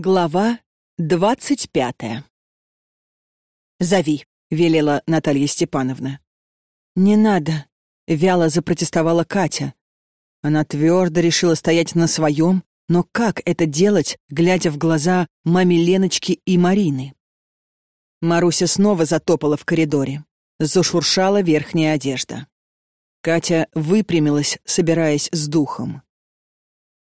Глава двадцать пятая. «Зови», — велела Наталья Степановна. «Не надо», — вяло запротестовала Катя. Она твердо решила стоять на своем, но как это делать, глядя в глаза маме Леночки и Марины? Маруся снова затопала в коридоре. Зашуршала верхняя одежда. Катя выпрямилась, собираясь с духом.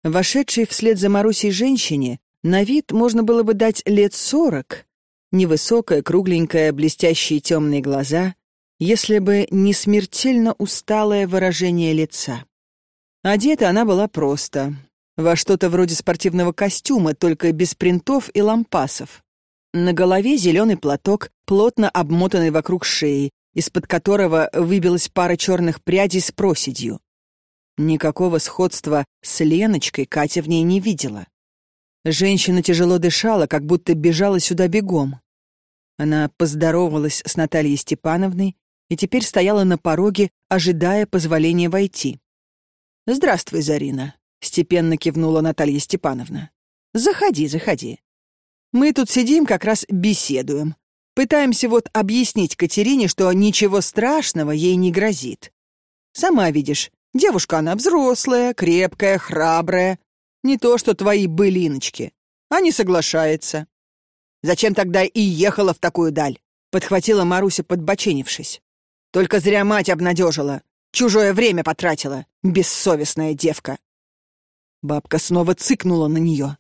Вошедшей вслед за Марусей женщине на вид можно было бы дать лет сорок. Невысокая, кругленькая, блестящие темные глаза, если бы не смертельно усталое выражение лица. Одета она была просто. Во что-то вроде спортивного костюма, только без принтов и лампасов. На голове зеленый платок, плотно обмотанный вокруг шеи, из-под которого выбилась пара черных прядей с проседью. Никакого сходства с Леночкой Катя в ней не видела. Женщина тяжело дышала, как будто бежала сюда бегом. Она поздоровалась с Натальей Степановной и теперь стояла на пороге, ожидая позволения войти. «Здравствуй, Зарина», — степенно кивнула Наталья Степановна. «Заходи, заходи. Мы тут сидим, как раз беседуем. Пытаемся вот объяснить Катерине, что ничего страшного ей не грозит. Сама видишь, девушка она взрослая, крепкая, храбрая, не то, что твои былиночки. А не соглашается. Зачем тогда и ехала в такую даль? Подхватила Маруся, подбоченившись. Только зря мать обнадежила. Чужое время потратила. Бессовестная девка. Бабка снова цыкнула на нее.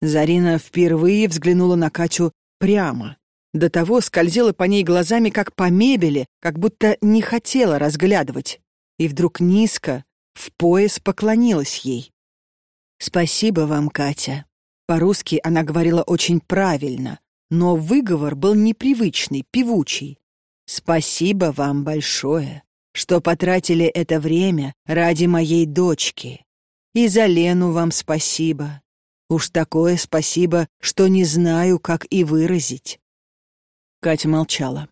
Зарина впервые взглянула на Катю прямо. До того скользила по ней глазами, как по мебели, как будто не хотела разглядывать. И вдруг низко, в пояс поклонилась ей. «Спасибо вам, Катя». По-русски она говорила очень правильно, но выговор был непривычный, певучий. «Спасибо вам большое, что потратили это время ради моей дочки. И за Лену вам спасибо. Уж такое спасибо, что не знаю, как и выразить». Катя молчала.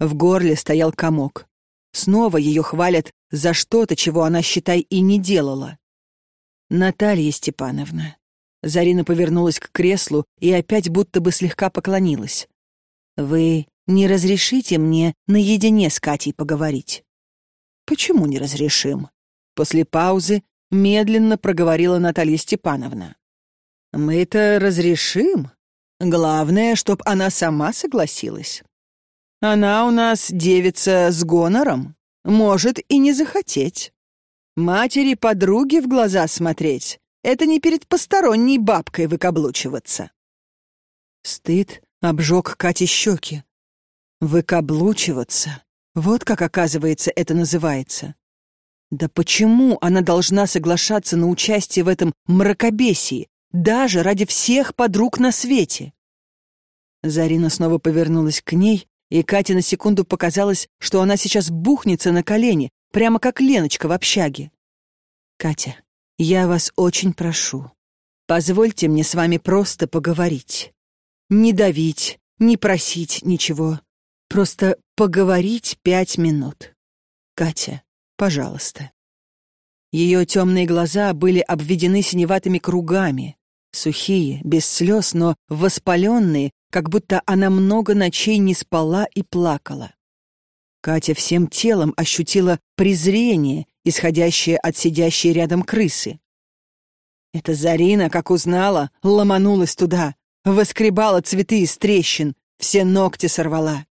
В горле стоял комок. Снова ее хвалят за что-то, чего она, считай, и не делала. «Наталья Степановна». Зарина повернулась к креслу и опять будто бы слегка поклонилась. «Вы не разрешите мне наедине с Катей поговорить?» «Почему не разрешим?» После паузы медленно проговорила Наталья Степановна. «Мы это разрешим. Главное, чтоб она сама согласилась. Она у нас девица с гонором, может и не захотеть. Матери подруги в глаза смотреть — это не перед посторонней бабкой выкаблучиваться. Стыд обжег Кате щеки. Выкаблучиваться. Вот как, оказывается, это называется. Да почему она должна соглашаться на участие в этом мракобесии, даже ради всех подруг на свете? Зарина снова повернулась к ней, и Кате на секунду показалось, что она сейчас бухнется на колени, прямо как Леночка в общаге. «Катя, я вас очень прошу, позвольте мне с вами просто поговорить. Не давить, не просить ничего. Просто поговорить пять минут. Катя, пожалуйста». Ее темные глаза были обведены синеватыми кругами, сухие, без слез, но воспаленные, как будто она много ночей не спала и плакала. Катя всем телом ощутила презрение, исходящее от сидящей рядом крысы. Эта Зарина, как узнала, ломанулась туда, воскребала цветы из трещин, все ногти сорвала.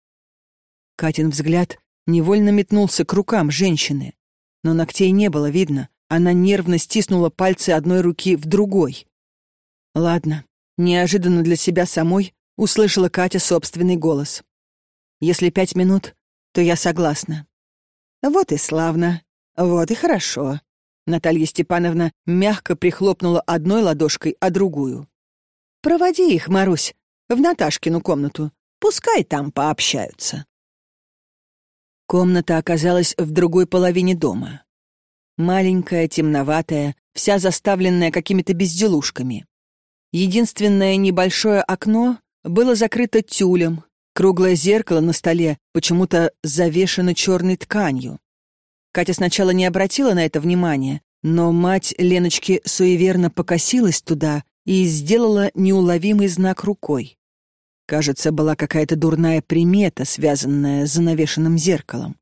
Катин взгляд невольно метнулся к рукам женщины, но ногтей не было видно, она нервно стиснула пальцы одной руки в другой. Ладно, неожиданно для себя самой услышала Катя собственный голос. Если пять минут, то я согласна. Вот и славно, вот и хорошо. Наталья Степановна мягко прихлопнула одной ладошкой, а другую. Проводи их, Марусь, в Наташкину комнату. Пускай там пообщаются. Комната оказалась в другой половине дома. Маленькая, темноватая, вся заставленная какими-то безделушками. Единственное небольшое окно было закрыто тюлем, Круглое зеркало на столе почему-то завешено черной тканью. Катя сначала не обратила на это внимания, но мать Леночки суеверно покосилась туда и сделала неуловимый знак рукой. Кажется, была какая-то дурная примета, связанная с занавешенным зеркалом.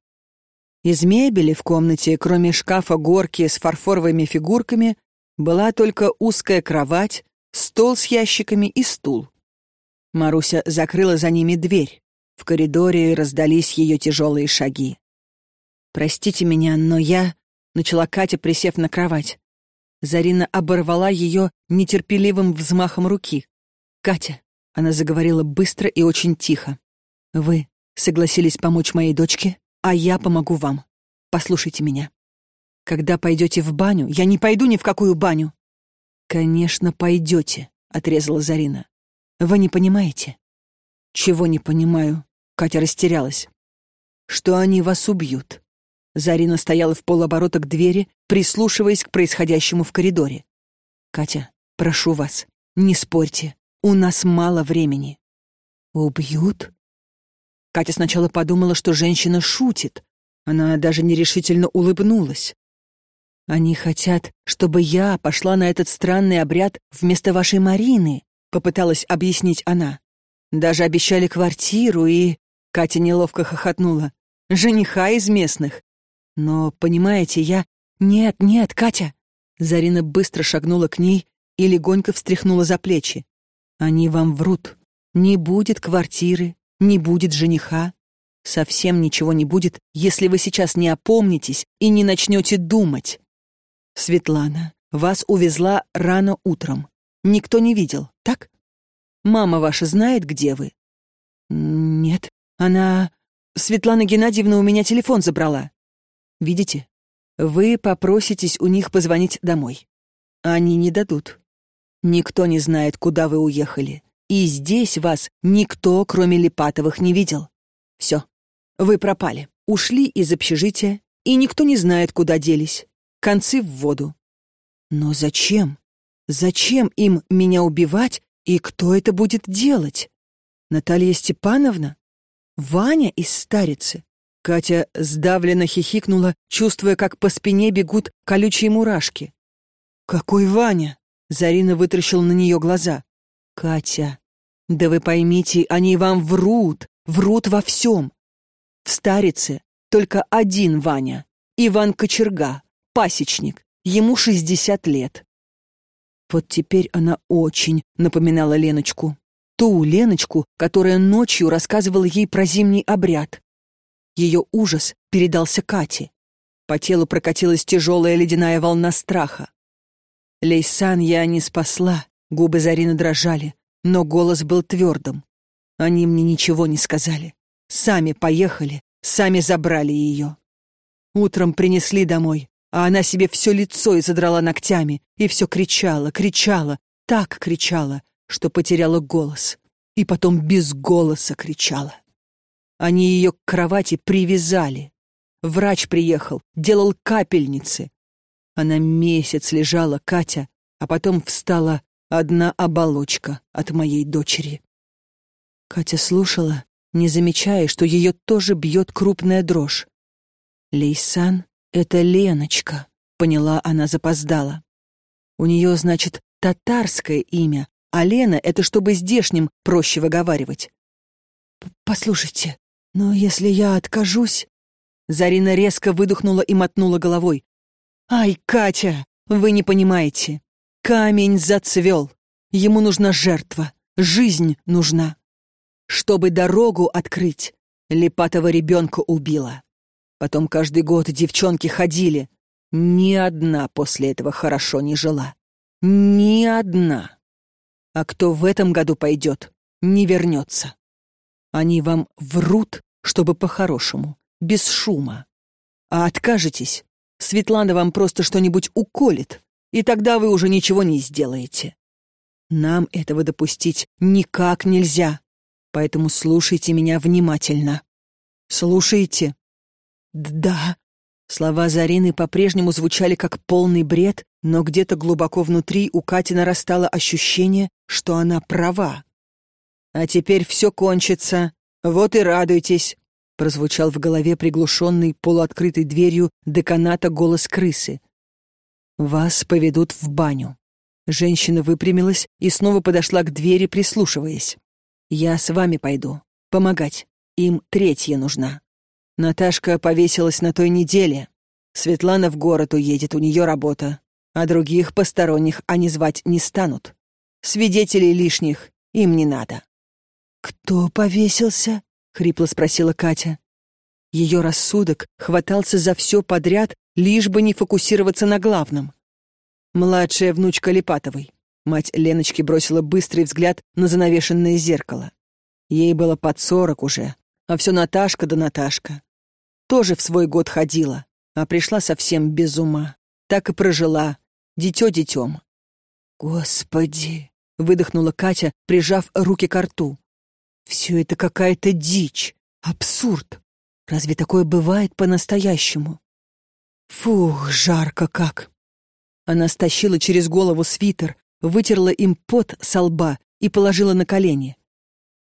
Из мебели в комнате, кроме шкафа-горки с фарфоровыми фигурками, была только узкая кровать, стол с ящиками и стул. Маруся закрыла за ними дверь. В коридоре раздались ее тяжелые шаги. «Простите меня, но я...» — начала Катя, присев на кровать. Зарина оборвала ее нетерпеливым взмахом руки. «Катя», — она заговорила быстро и очень тихо, — «вы согласились помочь моей дочке, а я помогу вам. Послушайте меня. Когда пойдете в баню, я не пойду ни в какую баню». «Конечно, пойдете», — отрезала Зарина. «Вы не понимаете?» «Чего не понимаю?» Катя растерялась. «Что они вас убьют. Зарина стояла в полоборота к двери, прислушиваясь к происходящему в коридоре. «Катя, прошу вас, не спорьте. У нас мало времени». «Убьют?» Катя сначала подумала, что женщина шутит. Она даже нерешительно улыбнулась. «Они хотят, чтобы я пошла на этот странный обряд вместо вашей Марины», попыталась объяснить она. «Даже обещали квартиру и...» Катя неловко хохотнула. «Жениха из местных. Но, понимаете, я... Нет, нет, Катя!» Зарина быстро шагнула к ней и легонько встряхнула за плечи. «Они вам врут. Не будет квартиры, не будет жениха. Совсем ничего не будет, если вы сейчас не опомнитесь и не начнете думать. Светлана, вас увезла рано утром. Никто не видел, так? Мама ваша знает, где вы? Нет, она... Светлана Геннадьевна у меня телефон забрала. Видите? Вы попроситесь у них позвонить домой. Они не дадут. Никто не знает, куда вы уехали. И здесь вас никто, кроме Липатовых, не видел. Все. Вы пропали. Ушли из общежития, и никто не знает, куда делись. Концы в воду. Но зачем? Зачем им меня убивать, и кто это будет делать? Наталья Степановна? Ваня из Старицы? Катя сдавленно хихикнула, чувствуя, как по спине бегут колючие мурашки. «Какой Ваня?» — Зарина вытаращила на нее глаза. «Катя, да вы поймите, они вам врут, врут во всем. В Старице только один Ваня, Иван Кочерга, пасечник, ему шестьдесят лет». Вот теперь она очень напоминала Леночку. Ту Леночку, которая ночью рассказывала ей про зимний обряд. Ее ужас передался Кате. По телу прокатилась тяжелая ледяная волна страха. Лейсан я не спасла, губы Зарины дрожали, но голос был твердым. Они мне ничего не сказали. Сами поехали, сами забрали ее. Утром принесли домой, а она себе все лицо и задрала ногтями, и все кричала, кричала, так кричала, что потеряла голос. И потом без голоса кричала. Они ее к кровати привязали. Врач приехал, делал капельницы. Она месяц лежала, Катя, а потом встала одна оболочка от моей дочери. Катя слушала, не замечая, что ее тоже бьет крупная дрожь. «Лейсан — это Леночка», — поняла она запоздала. «У нее, значит, татарское имя, а Лена — это чтобы здешним проще выговаривать». «Послушайте, «Но если я откажусь...» Зарина резко выдохнула и мотнула головой. «Ай, Катя, вы не понимаете. Камень зацвел. Ему нужна жертва. Жизнь нужна. Чтобы дорогу открыть, Липатова ребенка убила. Потом каждый год девчонки ходили. Ни одна после этого хорошо не жила. Ни одна. А кто в этом году пойдет, не вернется. Они вам врут, чтобы по-хорошему, без шума. А откажетесь, Светлана вам просто что-нибудь уколет, и тогда вы уже ничего не сделаете. Нам этого допустить никак нельзя, поэтому слушайте меня внимательно. Слушайте. Да. Слова Зарины по-прежнему звучали как полный бред, но где-то глубоко внутри у Кати нарастало ощущение, что она права. А теперь все кончится. Вот и радуйтесь, прозвучал в голове приглушенный полуоткрытой дверью деканата голос крысы. Вас поведут в баню. Женщина выпрямилась и снова подошла к двери, прислушиваясь. «Я с вами пойду. Помогать. Им третья нужна. Наташка повесилась на той неделе. Светлана в город уедет, у нее работа. А других посторонних они звать не станут. Свидетелей лишних им не надо». «Кто повесился?» — хрипло спросила Катя. Ее рассудок хватался за все подряд, лишь бы не фокусироваться на главном. Младшая внучка Липатовой. Мать Леночки бросила быстрый взгляд на занавешенное зеркало. Ей было под сорок уже, а все Наташка да Наташка. Тоже в свой год ходила, а пришла совсем без ума. Так и прожила, дитё детем. «Господи!» — выдохнула Катя, прижав руки к рту. «Все это какая-то дичь, абсурд. Разве такое бывает по-настоящему?» «Фух, жарко как!» Она стащила через голову свитер, вытерла им пот со лба и положила на колени.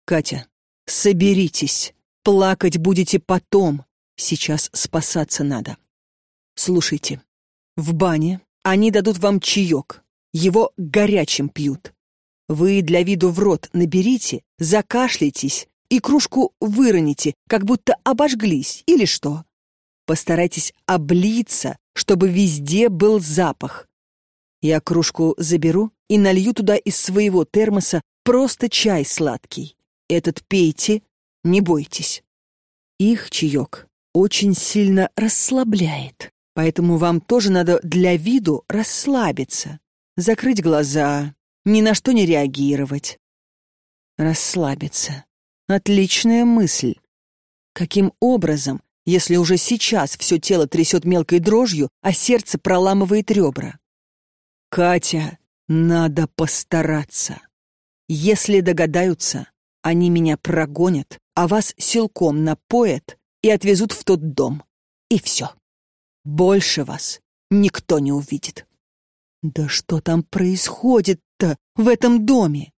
«Катя, соберитесь. Плакать будете потом. Сейчас спасаться надо. Слушайте, в бане они дадут вам чаек. Его горячим пьют. Вы для виду в рот наберите, закашляйтесь и кружку выроните, как будто обожглись или что. Постарайтесь облиться, чтобы везде был запах. Я кружку заберу и налью туда из своего термоса просто чай сладкий. Этот пейте, не бойтесь. Их чаек очень сильно расслабляет, поэтому вам тоже надо для виду расслабиться, закрыть глаза, ни на что не реагировать. Расслабиться. Отличная мысль. Каким образом если уже сейчас все тело трясет мелкой дрожью, а сердце проламывает ребра. «Катя, надо постараться. Если догадаются, они меня прогонят, а вас силком напоят и отвезут в тот дом. И все. Больше вас никто не увидит». «Да что там происходит-то в этом доме?»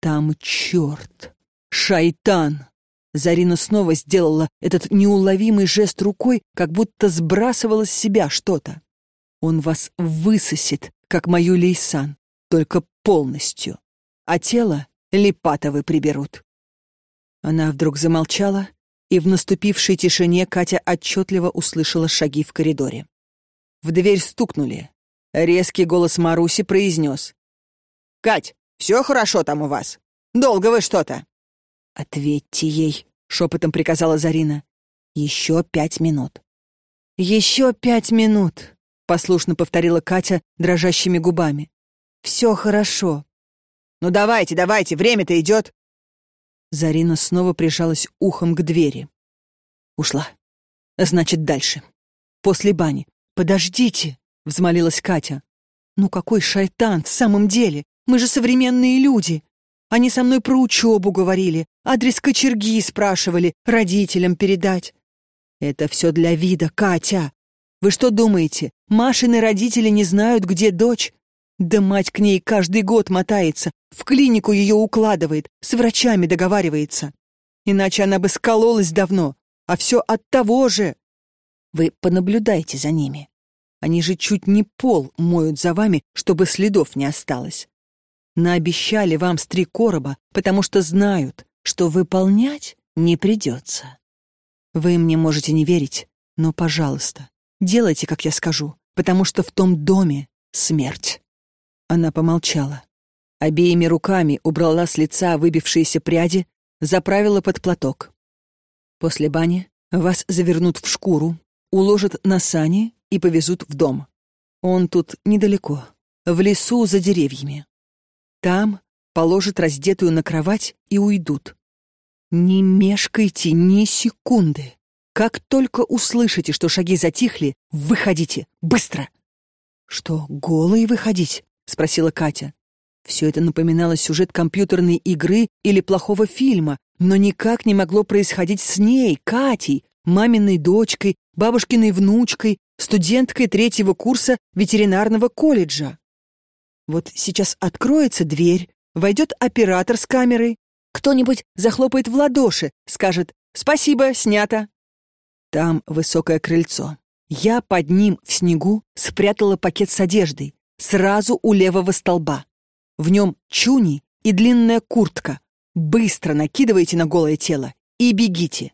«Там черт, шайтан, Зарина снова сделала этот неуловимый жест рукой, как будто сбрасывала с себя что-то. Он вас высосет, как мою Лейсан, только полностью. А тело Липатовы приберут. Она вдруг замолчала, и в наступившей тишине Катя отчетливо услышала шаги в коридоре. В дверь стукнули. Резкий голос Маруси произнес. «Кать, все хорошо там у вас? Долго вы что-то?» «Ответьте ей», — шепотом приказала Зарина. «Еще пять минут». «Еще пять минут», — послушно повторила Катя дрожащими губами. «Все хорошо». «Ну давайте, давайте, время-то идет». Зарина снова прижалась ухом к двери. Ушла. Значит, дальше. После бани. «Подождите», — взмолилась Катя. «Ну какой шайтан в самом деле? Мы же современные люди. Они со мной про учебу говорили, адрес кочерги спрашивали, родителям передать. Это все для вида, Катя. Вы что думаете, Машины родители не знают, где дочь? Да мать к ней каждый год мотается, в клинику ее укладывает, с врачами договаривается. Иначе она бы скололась давно, а все от того же. Вы понаблюдайте за ними. Они же чуть не пол моют за вами, чтобы следов не осталось наобещали вам с три короба, потому что знают, что выполнять не придется. Вы мне можете не верить, но, пожалуйста, делайте, как я скажу, потому что в том доме смерть. Она помолчала. Обеими руками убрала с лица выбившиеся пряди, заправила под платок. После бани вас завернут в шкуру, уложат на сани и повезут в дом. Он тут недалеко, в лесу за деревьями. Там положат раздетую на кровать и уйдут. Не мешкайте ни секунды. Как только услышите, что шаги затихли, выходите, быстро. Что, голые выходить? Спросила Катя. Все это напоминало сюжет компьютерной игры или плохого фильма, но никак не могло происходить с ней, Катей, маминой дочкой, бабушкиной внучкой, студенткой третьего курса ветеринарного колледжа. Вот сейчас откроется дверь, войдет оператор с камерой, кто-нибудь захлопает в ладоши, скажет «Спасибо, снято». Там высокое крыльцо. Я под ним в снегу спрятала пакет с одеждой. Сразу у левого столба. В нем чуни и длинная куртка. Быстро накидывайте на голое тело и бегите.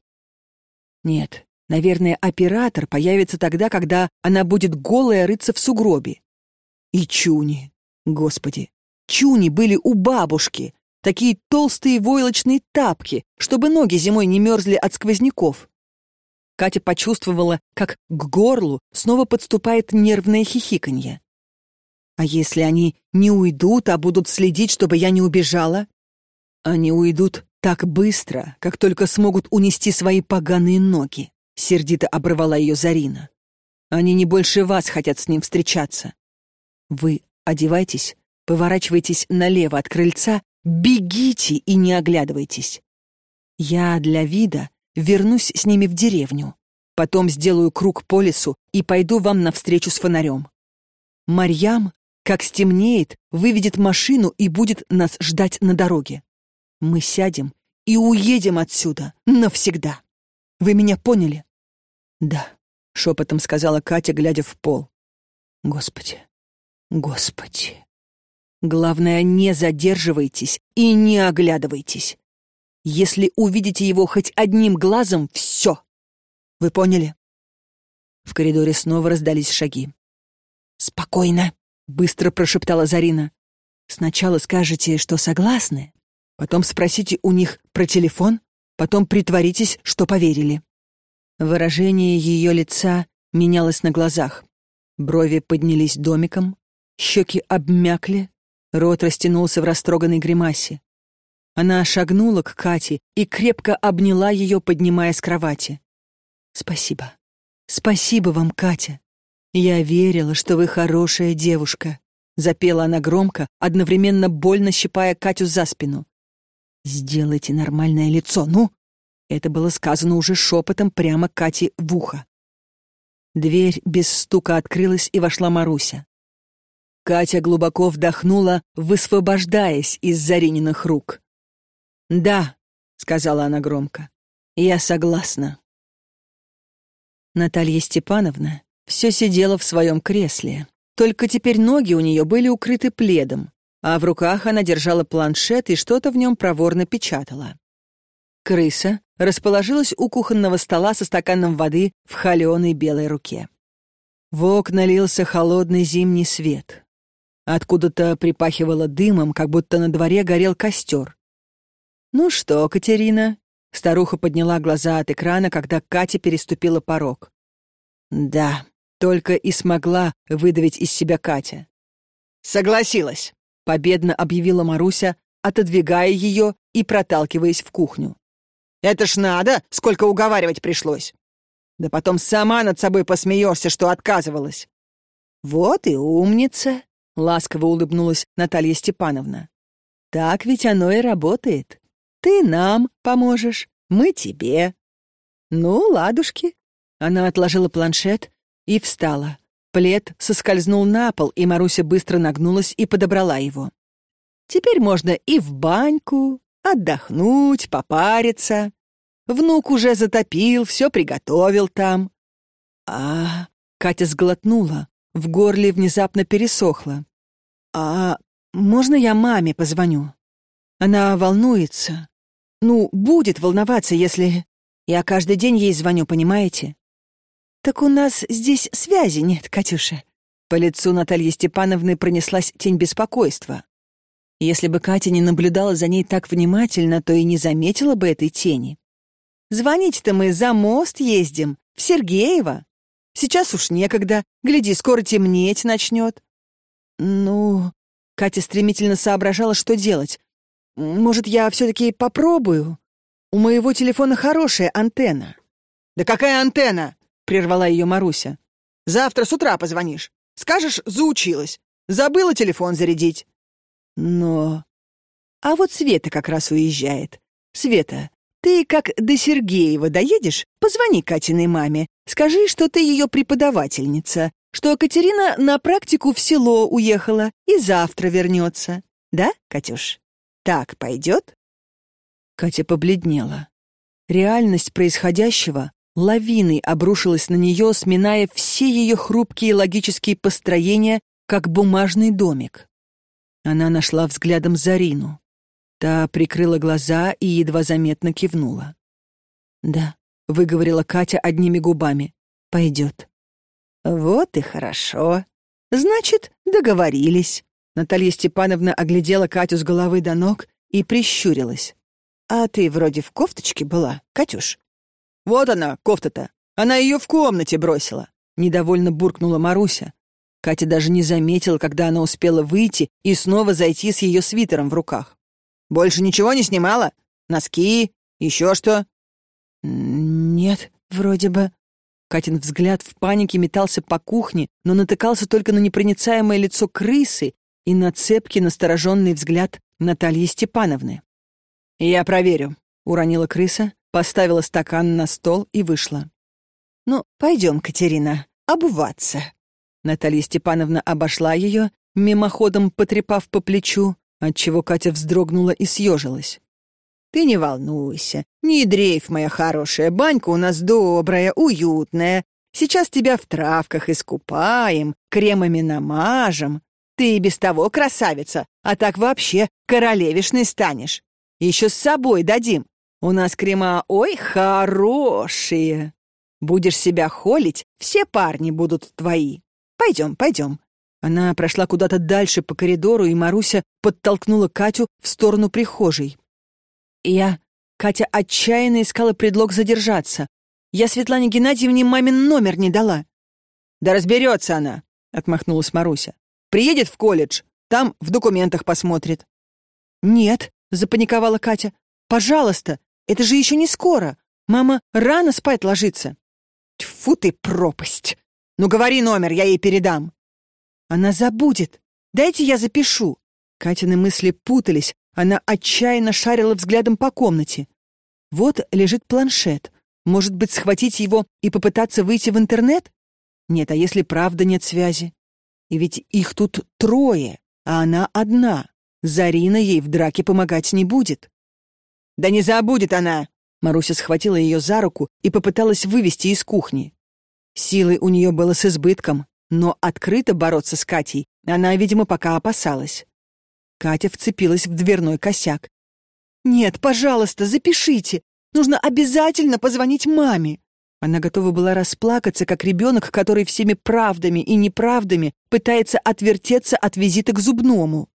Нет, наверное, оператор появится тогда, когда она будет голая рыться в сугробе. И чуни, господи, чуни были у бабушки, такие толстые войлочные тапки, чтобы ноги зимой не мерзли от сквозняков. Катя почувствовала, как к горлу снова подступает нервное хихиканье. А если они не уйдут, а будут следить, чтобы я не убежала? Они уйдут так быстро, как только смогут унести свои поганые ноги, сердито обрывала ее Зарина. Они не больше вас хотят с ним встречаться. Вы одевайтесь, поворачивайтесь налево от крыльца, бегите и не оглядывайтесь. Я для вида вернусь с ними в деревню. Потом сделаю круг по лесу и пойду вам навстречу с фонарем. Марьям как стемнеет, выведет машину и будет нас ждать на дороге. Мы сядем и уедем отсюда навсегда. Вы меня поняли? Да, шепотом сказала Катя, глядя в пол. Господи, Господи. Главное, не задерживайтесь и не оглядывайтесь. Если увидите его хоть одним глазом, все. Вы поняли? В коридоре снова раздались шаги. «Спокойно», — быстро прошептала Зарина. «Сначала скажете, что согласны, потом спросите у них про телефон, потом притворитесь, что поверили». Выражение ее лица менялось на глазах. Брови поднялись домиком, щеки обмякли, рот растянулся в растроганной гримасе. Она шагнула к Кате и крепко обняла ее, поднимая с кровати. «Спасибо. Спасибо вам, Катя. «Я верила, что вы хорошая девушка», — запела она громко, одновременно больно щипая Катю за спину. «Сделайте нормальное лицо, ну!» Это было сказано уже шепотом прямо Кате в ухо. Дверь без стука открылась, и вошла Маруся. Катя глубоко вдохнула, высвобождаясь из Зарининых рук. «Да», — сказала она громко, — «я согласна». Наталья Степановна все сидела в своем кресле. Только теперь ноги у нее были укрыты пледом, а в руках она держала планшет и что-то в нем проворно печатала. Крыса расположилась у кухонного стола со стаканом воды в холеной белой руке. В окна лился холодный зимний свет. Откуда-то припахивало дымом, как будто на дворе горел костер. «Ну что, Катерина?» Старуха подняла глаза от экрана, когда Катя переступила порог. «Да», только и смогла выдавить из себя Катя. «Согласилась», — победно объявила Маруся, отодвигая ее и проталкиваясь в кухню. «Это ж надо, сколько уговаривать пришлось. Да потом сама над собой посмеешься, что отказывалась». «Вот и умница», — ласково улыбнулась Наталья Степановна. «Так ведь оно и работает. Ты нам поможешь, мы тебе». «Ну, ладушки». Она отложила планшет, и встала. Плед соскользнул на пол, и Маруся быстро нагнулась и подобрала его. Теперь можно и в баньку, отдохнуть, попариться. Внук уже затопил, все приготовил там. А, Катя сглотнула, в горле внезапно пересохло. А можно я маме позвоню? Она волнуется. Ну, будет волноваться, если... Я каждый день ей звоню, понимаете? «Так у нас здесь связи нет, Катюша». По лицу Натальи Степановны пронеслась тень беспокойства. Если бы Катя не наблюдала за ней так внимательно, то и не заметила бы этой тени. «Звонить-то мы за мост ездим, в Сергеево. Сейчас уж некогда, гляди, скоро темнеть начнет». «Ну...» Катя стремительно соображала, что делать. «Может, я все-таки попробую? У моего телефона хорошая антенна». «Да какая антенна? Прервала ее Маруся. «Завтра с утра позвонишь. Скажешь, заучилась. Забыла телефон зарядить». «Но...» «А вот Света как раз уезжает. Света, ты как до Сергеева доедешь, позвони Катиной маме. Скажи, что ты ее преподавательница, что Катерина на практику в село уехала и завтра вернется. Да, Катюш? Так пойдет?» Катя побледнела. Реальность происходящего лавиной обрушилась на нее, сминая все ее хрупкие логические построения как бумажный домик. Она нашла взглядом Зарину. Та прикрыла глаза и едва заметно кивнула. «Да», — выговорила Катя одними губами, — «пойдет». «Вот и хорошо. Значит, договорились». Наталья Степановна оглядела Катю с головы до ног и прищурилась. «А ты вроде в кофточке была, Катюш?» «Вот она, кофта-то. Она ее в комнате бросила», — недовольно буркнула Маруся. Катя даже не заметила, когда она успела выйти и снова зайти с ее свитером в руках. «Больше ничего не снимала? Носки? Еще что?» «Нет, вроде бы...» Катин взгляд в панике метался по кухне, но натыкался только на непроницаемое лицо крысы и на цепкий настороженный взгляд Натальи Степановны. «Я проверю», — уронила крыса, поставила стакан на стол и вышла. «Ну, пойдем, Катерина, обуваться». Наталья Степановна обошла ее, мимоходом потрепав по плечу, отчего Катя вздрогнула и съежилась. «Ты не волнуйся, не дрейф, моя хорошая, банька у нас добрая, уютная. Сейчас тебя в травках искупаем, кремами намажем. Ты и без того красавица, а так вообще королевишной станешь. Еще с собой дадим. У нас крема, ой, хорошие. Будешь себя холить, все парни будут твои. Пойдем, пойдем». Она прошла куда-то дальше по коридору, и Маруся подтолкнула Катю в сторону прихожей. Я... Катя отчаянно искала предлог задержаться. Я Светлане Геннадьевне мамин номер не дала. «Да разберется она», — отмахнулась Маруся. «Приедет в колледж, там в документах посмотрит». «Нет», — запаниковала Катя. «Пожалуйста, это же еще не скоро. Мама рано спать ложится». «Тьфу ты, пропасть! Ну говори номер, я ей передам». «Она забудет. Дайте я запишу». Катины мысли путались, она отчаянно шарила взглядом по комнате. Вот лежит планшет. Может быть, схватить его и попытаться выйти в интернет? Нет, а если правда нет связи? И ведь их тут трое, а она одна. Зарина ей в драке помогать не будет. «Да не забудет она!» Маруся схватила ее за руку и попыталась вывести из кухни. Силы у нее было с избытком, но открыто бороться с Катей она, видимо, пока опасалась. Катя вцепилась в дверной косяк. «Нет, пожалуйста, запишите. Нужно обязательно позвонить маме». Она готова была расплакаться, как ребенок, который всеми правдами и неправдами пытается отвертеться от визита к зубному.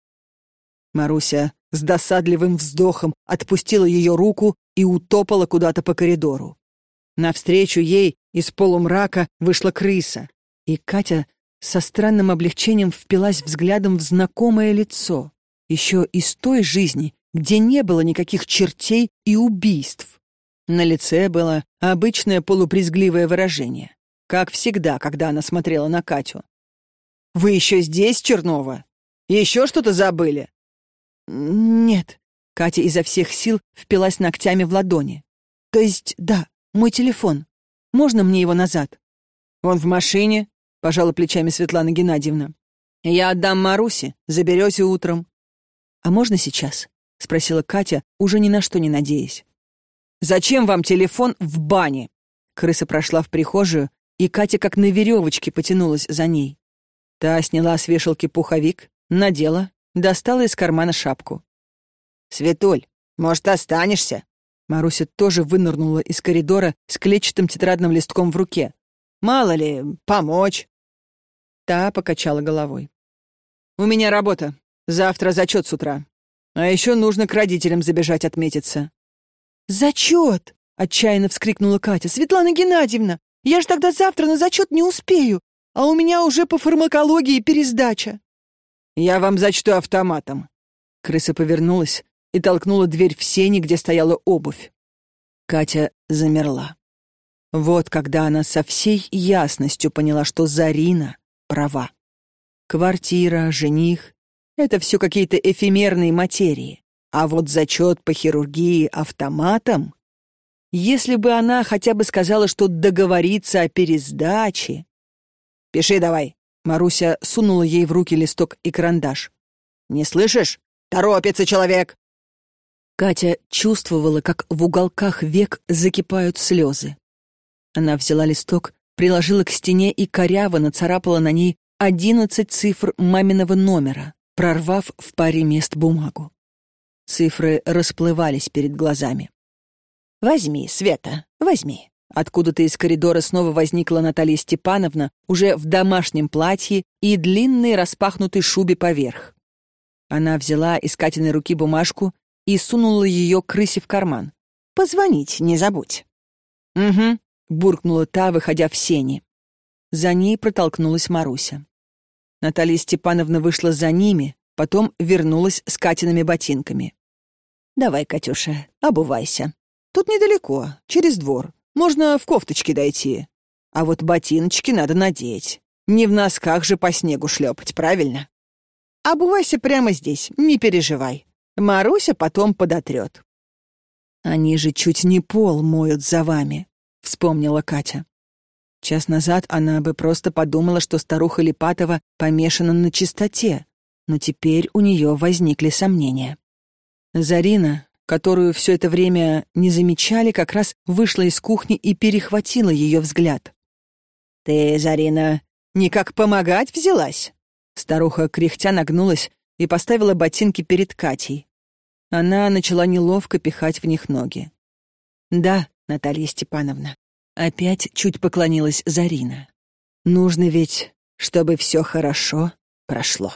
Маруся с досадливым вздохом отпустила ее руку и утопала куда-то по коридору. Навстречу ей из полумрака вышла крыса, и Катя со странным облегчением впилась взглядом в знакомое лицо еще из той жизни, где не было никаких чертей и убийств. На лице было обычное полупризгливое выражение, как всегда, когда она смотрела на Катю. «Вы еще здесь, Чернова? Еще что-то забыли?» «Нет». Катя изо всех сил впилась ногтями в ладони. «То есть, да, мой телефон. Можно мне его назад?» «Он в машине», — пожала плечами Светлана Геннадьевна. «Я отдам Марусе, заберете утром. «А можно сейчас?» — спросила Катя, уже ни на что не надеясь. «Зачем вам телефон в бане?» Крыса прошла в прихожую, и Катя как на веревочке потянулась за ней. Та сняла с вешалки пуховик, надела, достала из кармана шапку. «Светуль, может, останешься?» Маруся тоже вынырнула из коридора с клетчатым тетрадным листком в руке. «Мало ли, помочь?» Та покачала головой. «У меня работа. Завтра зачет с утра. А еще нужно к родителям забежать отметиться». «Зачет!» — отчаянно вскрикнула Катя. «Светлана Геннадьевна, я же тогда завтра на зачет не успею, а у меня уже по фармакологии пересдача». «Я вам зачту автоматом». Крыса повернулась и толкнула дверь в сене, где стояла обувь. Катя замерла. Вот когда она со всей ясностью поняла, что Зарина права. Квартира, жених, это все какие-то эфемерные материи. А вот зачет по хирургии автоматом... Если бы она хотя бы сказала, что договорится о пересдаче... «Пиши давай!» Маруся сунула ей в руки листок и карандаш. «Не слышишь? Торопится человек!» Катя чувствовала, как в уголках век закипают слезы. Она взяла листок, приложила к стене и коряво нацарапала на ней одиннадцать цифр маминого номера, прорвав в паре мест бумагу. Цифры расплывались перед глазами. «Возьми, Света, возьми». Откуда-то из коридора снова возникла Наталья Степановна, уже в домашнем платье и длинной распахнутой шубе поверх. Она взяла из Катиной руки бумажку и сунула ее крысе в карман. «Позвонить не забудь». «Угу», — буркнула та, выходя в сени. За ней протолкнулась Маруся. Наталья Степановна вышла за ними, потом вернулась с Катиными ботинками. «Давай, Катюша, обувайся. Тут недалеко, через двор. Можно в кофточке дойти. А вот ботиночки надо надеть. Не в носках же по снегу шлепать, правильно? Обувайся прямо здесь, не переживай. Маруся потом подотрет. «Они же чуть не пол моют за вами», — вспомнила Катя. Час назад она бы просто подумала, что старуха Липатова помешана на чистоте, но теперь у нее возникли сомнения. Зарина, которую все это время не замечали, как раз вышла из кухни и перехватила ее взгляд. «Ты, Зарина, никак помогать взялась?» Старуха кряхтя нагнулась и поставила ботинки перед Катей. Она начала неловко пихать в них ноги. «Да, Наталья Степановна». Опять чуть поклонилась Зарина. «Нужно ведь, чтобы все хорошо прошло».